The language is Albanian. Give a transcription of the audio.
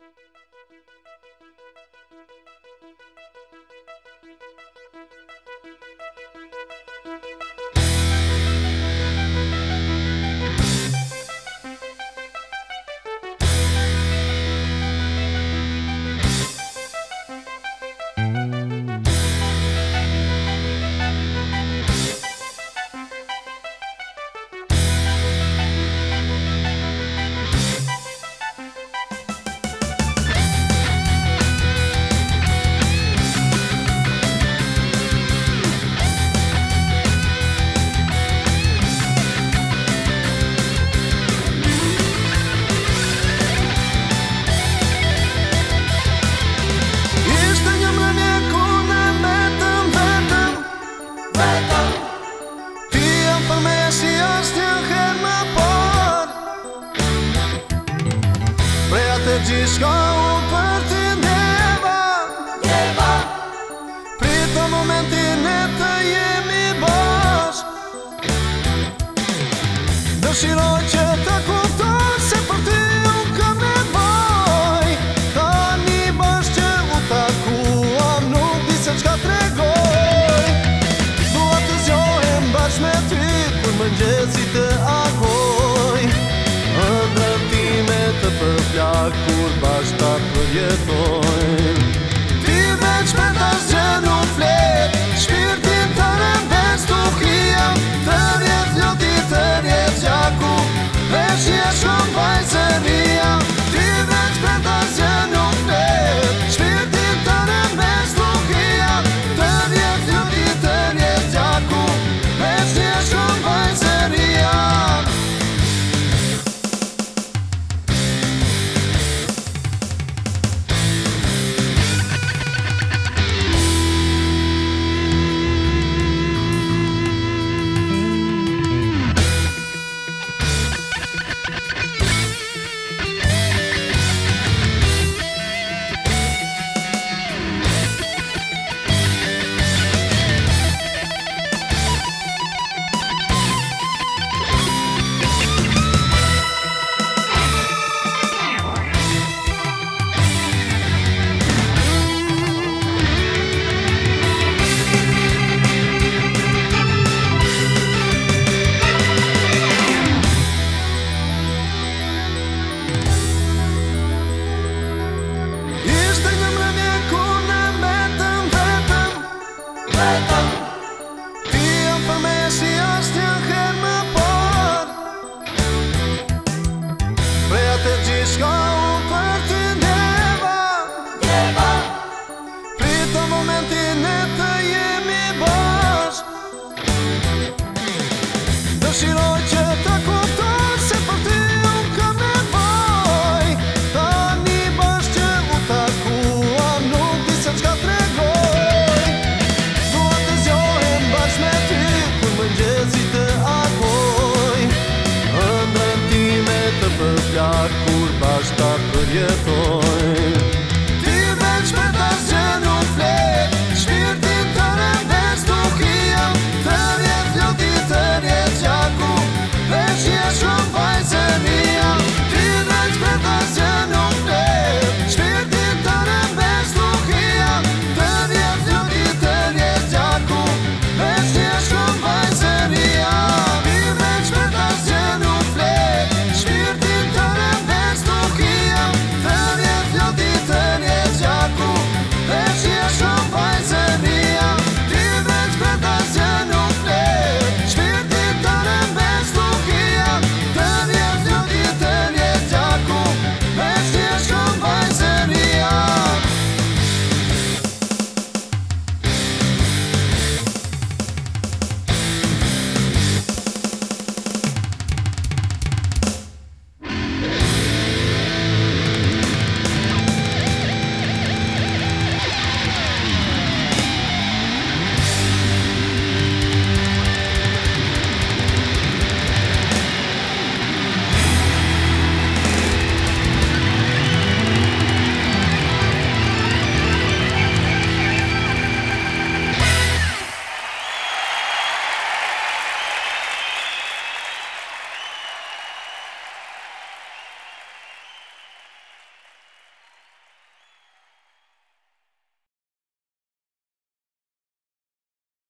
Música Shka u për ti ndjeba Djeba Pritë në momentin e të jemi bashk Dëshiroj që të ku tërë Shepër ti unë këmë e bëj Ta një bashk që unë ta Nuk t'i se qka të regoj Dua të me ty Për më e miracle